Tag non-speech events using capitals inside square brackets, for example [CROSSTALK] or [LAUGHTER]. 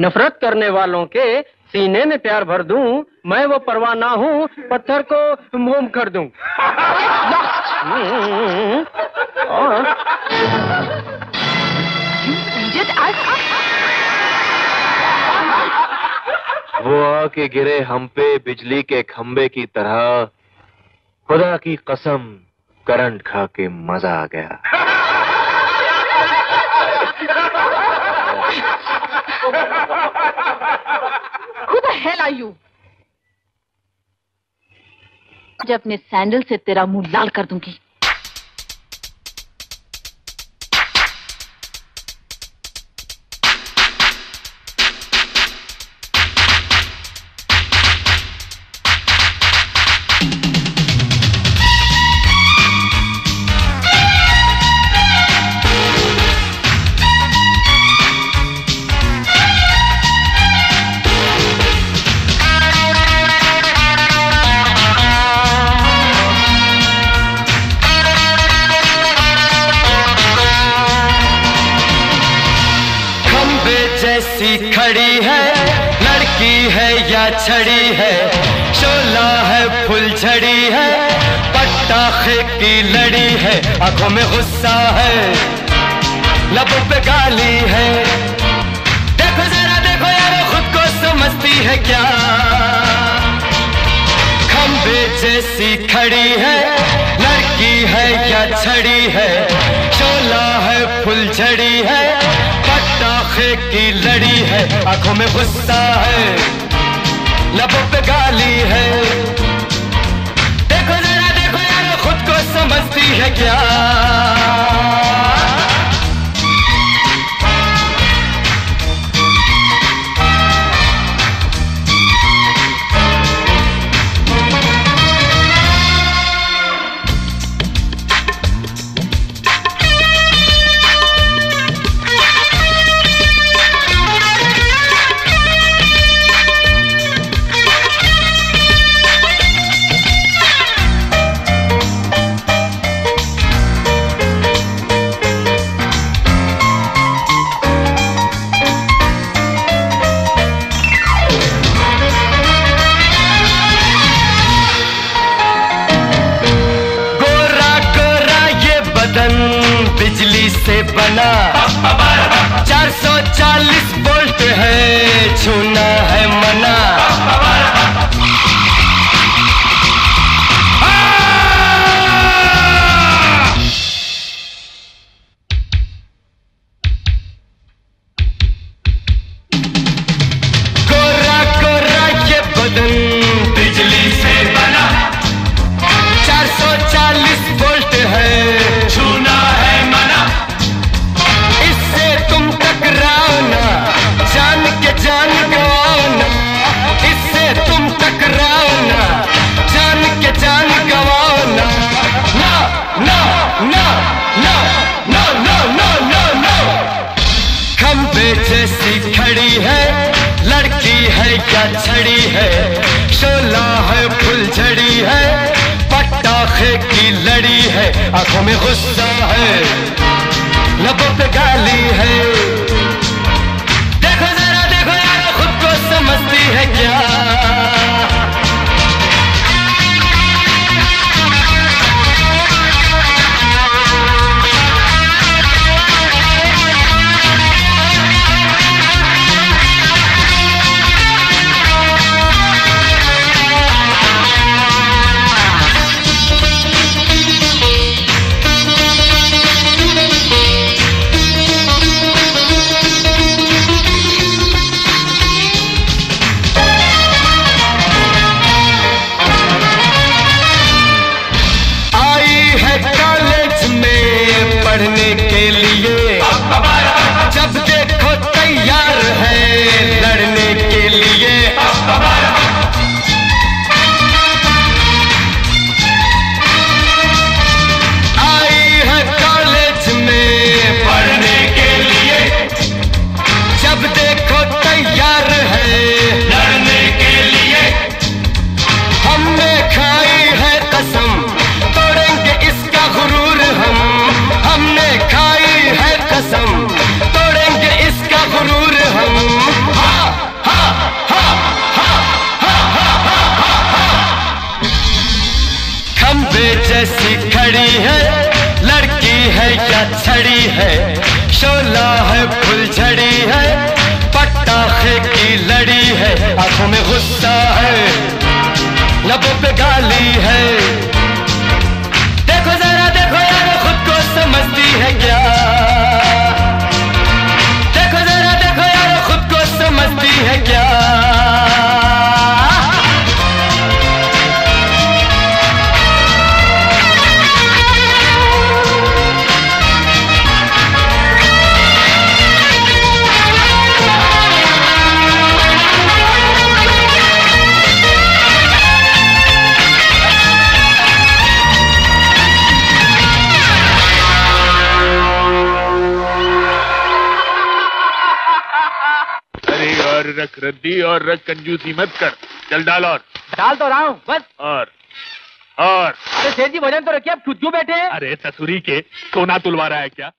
नफरत करने वालों के सीने में प्यार भर दूँ मैं वो परवाह ना हूँ पत्थर को मोम कर दूँ। [LAUGHS] वो आके गिरे हम पे बिजली के खंबे की तरह। खुदा की कसम करंट खा के मज़ा आ गया। The hell you? जब अपने सैंडल से तेरा मुँह लाल कर दूँगी जैसी खड़ी है, लड़की है या छड़ी है, शोला है फुलझड़ी है, पटाखे की लड़ी है, आँखों में गुस्सा है, लबों पे गाली है। देखो जरा, देखो यार, खुद को समझती है क्या? खंबे जैसी खड़ी है, लड़की है या छड़ी है, शोला है फुलझड़ी है पटाखे की लड़ी है, आँखों में गुस्सा है, लबों पे गाली है। देखो जरा, देखो यार खुद को समझती है क्या? छूना। चार सौ चालीस बोल्ट है छूना है मना। जैसी खड़ी है, लड़की है क्या छड़ी है? शोला है, फुलझड़ी है, पटाखे की लड़ी है। आँखों में गुस्सा है, लबों पे गाली छड़ी है, लड़की है क्या छड़ी है शोला है फुलझड़ी है, पटाखे की लड़ी है, आँखों में गुस्सा है, लबों पे गाली है। देखो जरा, देखो यार, खुद को समझती है क्या? रख रद्दी और रख कंजूसी मत कर। चल डाल और। डाल तो रहा हूँ बस। और और। अरे सेठ जी वज़न तो रखिए आप खुद क्यों बैठे हैं? अरे ससुरी के सोना तुलवा रहा है क्या?